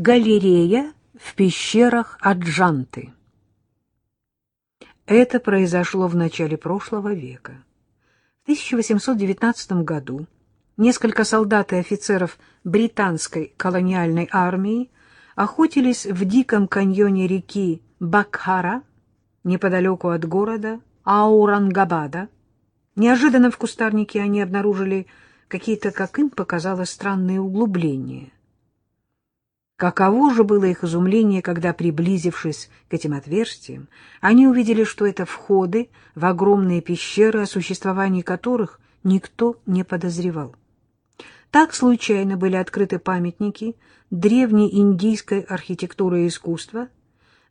Галерея в пещерах Аджанты. Это произошло в начале прошлого века. В 1819 году несколько солдат и офицеров британской колониальной армии охотились в диком каньоне реки Бакхара, неподалеку от города Аурангабада. Неожиданно в кустарнике они обнаружили какие-то, как им показалось, странные углубления. Каково же было их изумление, когда, приблизившись к этим отверстиям, они увидели, что это входы в огромные пещеры, о существовании которых никто не подозревал. Так случайно были открыты памятники древней индийской архитектуры и искусства,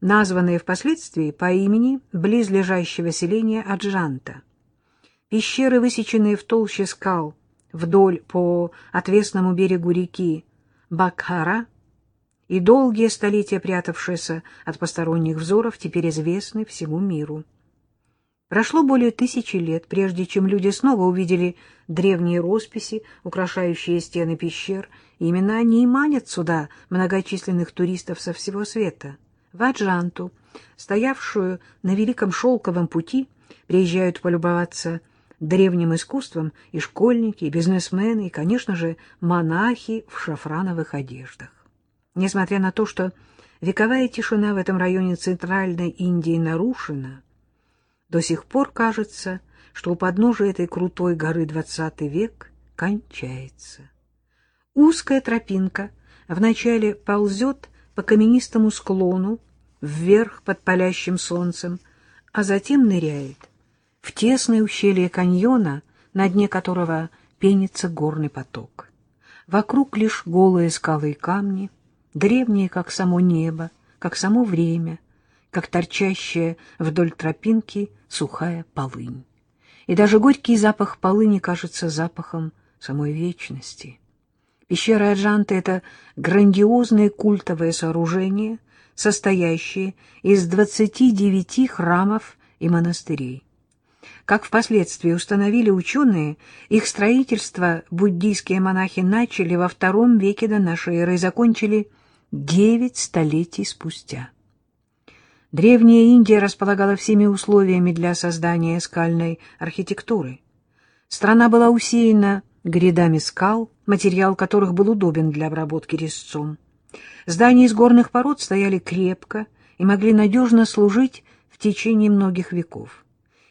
названные впоследствии по имени близлежащего селения Аджанта. Пещеры, высеченные в толще скал вдоль по отвесному берегу реки Бакхара, и долгие столетия прятавшиеся от посторонних взоров, теперь известны всему миру. Прошло более тысячи лет, прежде чем люди снова увидели древние росписи, украшающие стены пещер, и именно они и манят сюда многочисленных туристов со всего света. В Аджанту, стоявшую на Великом Шелковом пути, приезжают полюбоваться древним искусством и школьники, и бизнесмены, и, конечно же, монахи в шафрановых одеждах. Несмотря на то, что вековая тишина в этом районе Центральной Индии нарушена, до сих пор кажется, что у подножия этой крутой горы XX век кончается. Узкая тропинка вначале ползет по каменистому склону вверх под палящим солнцем, а затем ныряет в тесное ущелье каньона, на дне которого пенится горный поток. Вокруг лишь голые скалы и камни — древние, как само небо, как само время, как торчащая вдоль тропинки сухая полынь. И даже горький запах полыни кажется запахом самой вечности. Пещера Аджанты — это грандиозное культовое сооружение, состоящее из 29 храмов и монастырей. Как впоследствии установили ученые, их строительство буддийские монахи начали во втором веке до нашей эры и закончили девять столетий спустя. Древняя Индия располагала всеми условиями для создания скальной архитектуры. Страна была усеяна грядами скал, материал которых был удобен для обработки резцом. Здания из горных пород стояли крепко и могли надежно служить в течение многих веков.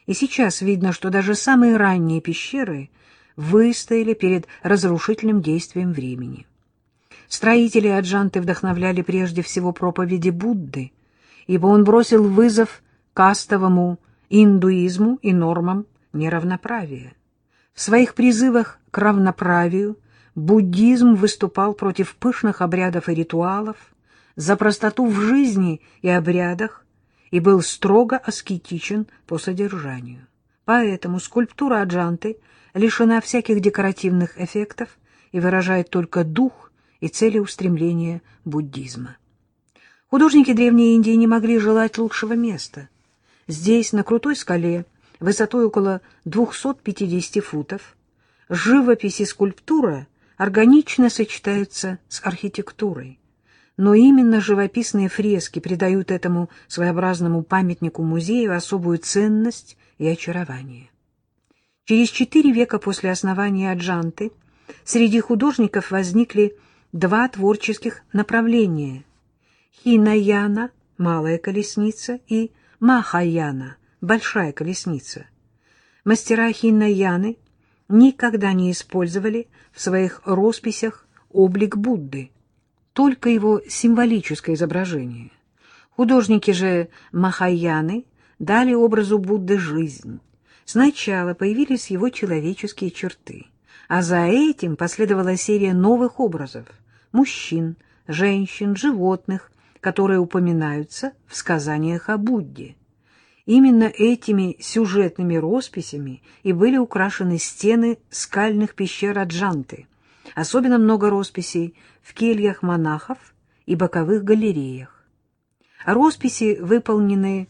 И сейчас видно, что даже самые ранние пещеры выстояли перед разрушительным действием времени. Строители Аджанты вдохновляли прежде всего проповеди Будды, ибо он бросил вызов кастовому индуизму и нормам неравноправия. В своих призывах к равноправию буддизм выступал против пышных обрядов и ритуалов, за простоту в жизни и обрядах и был строго аскетичен по содержанию. Поэтому скульптура Аджанты лишена всяких декоративных эффектов и выражает только дух и целеустремления буддизма. Художники Древней Индии не могли желать лучшего места. Здесь, на крутой скале, высотой около 250 футов, живопись и скульптура органично сочетаются с архитектурой. Но именно живописные фрески придают этому своеобразному памятнику музею особую ценность и очарование. Через четыре века после основания Аджанты среди художников возникли два творческих направления — Хинаяна — малая колесница и Махаяна — большая колесница. Мастера Хинаяны никогда не использовали в своих росписях облик Будды, только его символическое изображение. Художники же Махаяны дали образу Будды жизнь. Сначала появились его человеческие черты — а за этим последовала серия новых образов — мужчин, женщин, животных, которые упоминаются в сказаниях о Будде. Именно этими сюжетными росписями и были украшены стены скальных пещер Аджанты. Особенно много росписей в кельях монахов и боковых галереях. Росписи выполнены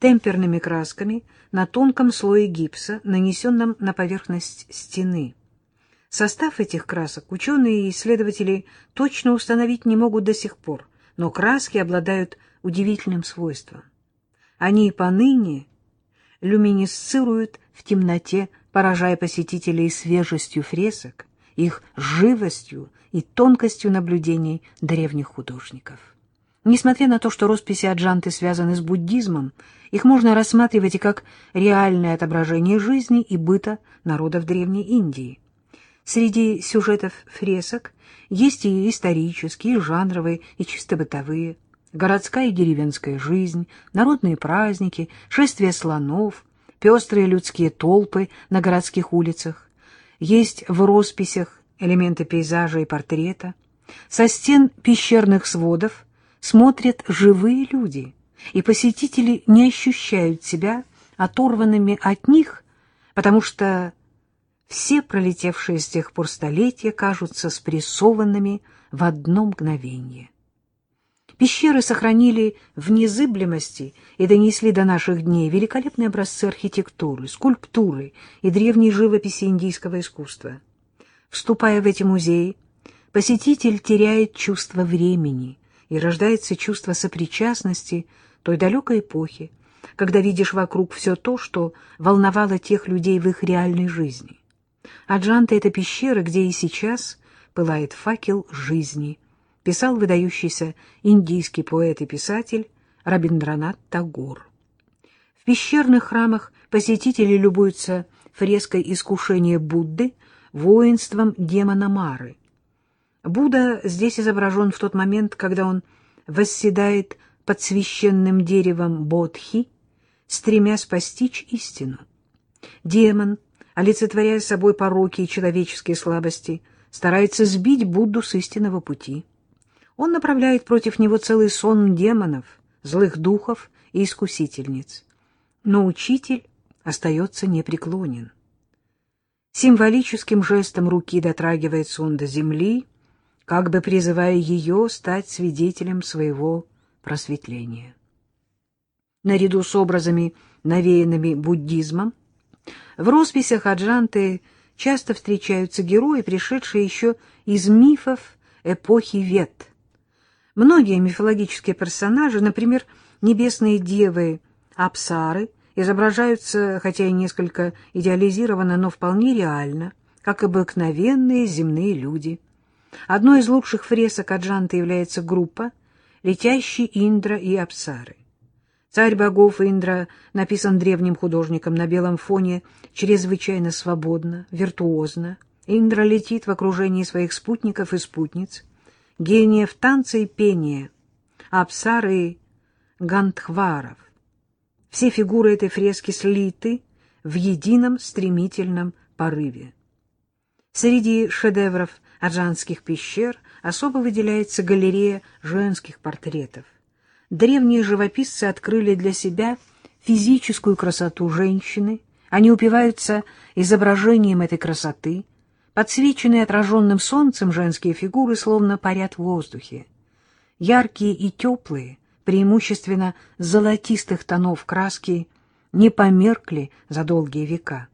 темперными красками на тонком слое гипса, нанесенном на поверхность стены. Состав этих красок ученые и исследователи точно установить не могут до сих пор, но краски обладают удивительным свойством. Они поныне люминесцируют в темноте, поражая посетителей свежестью фресок, их живостью и тонкостью наблюдений древних художников. Несмотря на то, что росписи Аджанты связаны с буддизмом, их можно рассматривать и как реальное отображение жизни и быта народов Древней Индии. Среди сюжетов фресок есть и исторические, и жанровые, и чисто бытовые, городская и деревенская жизнь, народные праздники, шествия слонов, пестрые людские толпы на городских улицах. Есть в росписях элементы пейзажа и портрета. Со стен пещерных сводов смотрят живые люди, и посетители не ощущают себя оторванными от них, потому что все пролетевшие с тех пор столетия кажутся спрессованными в одно мгновение. Пещеры сохранили в незыблемости и донесли до наших дней великолепные образцы архитектуры, скульптуры и древней живописи индийского искусства. Вступая в эти музеи, посетитель теряет чувство времени и рождается чувство сопричастности той далекой эпохи, когда видишь вокруг все то, что волновало тех людей в их реальной жизни. Аджанта — это пещера, где и сейчас пылает факел жизни, писал выдающийся индийский поэт и писатель Рабиндранат Тагор. В пещерных храмах посетители любуются фреской искушения Будды воинством демона Мары. Будда здесь изображен в тот момент, когда он восседает под священным деревом Бодхи, стремясь постичь истину. Демон, олицетворяя собой пороки и человеческие слабости, старается сбить Будду с истинного пути. Он направляет против него целый сон демонов, злых духов и искусительниц. Но учитель остается непреклонен. Символическим жестом руки дотрагивается он до земли, как бы призывая ее стать свидетелем своего просветления. Наряду с образами, навеянными буддизмом, в росписях Аджанты часто встречаются герои, пришедшие еще из мифов эпохи Вет. Многие мифологические персонажи, например, небесные девы Апсары, изображаются, хотя и несколько идеализированно, но вполне реально, как обыкновенные земные люди. Одной из лучших фресок Аджанты является группа «Летящий Индра и Апсары». Царь богов Индра написан древним художником на белом фоне чрезвычайно свободно, виртуозно. Индра летит в окружении своих спутников и спутниц, гениев танца и пения, Апсары и Гандхваров. Все фигуры этой фрески слиты в едином стремительном порыве. Среди шедевров аджанских пещер особо выделяется галерея женских портретов. Древние живописцы открыли для себя физическую красоту женщины, они упиваются изображением этой красоты, подсвеченные отраженным солнцем женские фигуры словно парят в воздухе. Яркие и теплые, преимущественно золотистых тонов краски, не померкли за долгие века.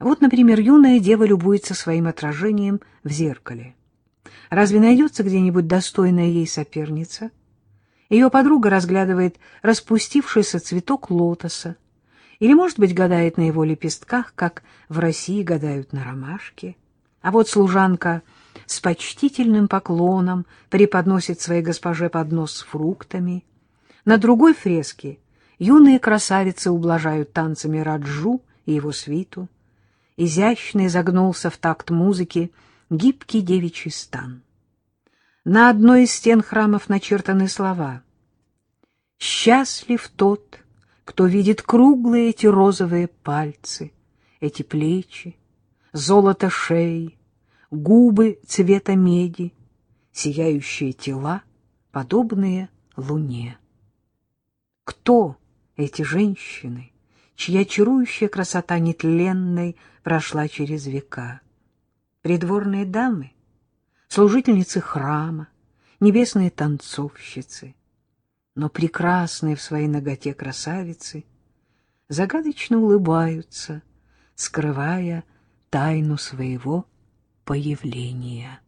Вот, например, юная дева любуется своим отражением в зеркале. Разве найдется где-нибудь достойная ей соперница? Ее подруга разглядывает распустившийся цветок лотоса, или, может быть, гадает на его лепестках, как в России гадают на ромашке. А вот служанка с почтительным поклоном преподносит своей госпоже поднос с фруктами. На другой фреске юные красавицы ублажают танцами Раджу и его свиту. Изящно изогнулся в такт музыки гибкий девичий стан. На одной из стен храмов начертаны слова «Счастлив тот, кто видит круглые эти розовые пальцы, эти плечи, золото шеи, губы цвета меди, сияющие тела, подобные луне». Кто эти женщины, чья чарующая красота нетленной прошла через века? Придворные дамы? служительницы храма, небесные танцовщицы, но прекрасные в своей ноготе красавицы загадочно улыбаются, скрывая тайну своего появления.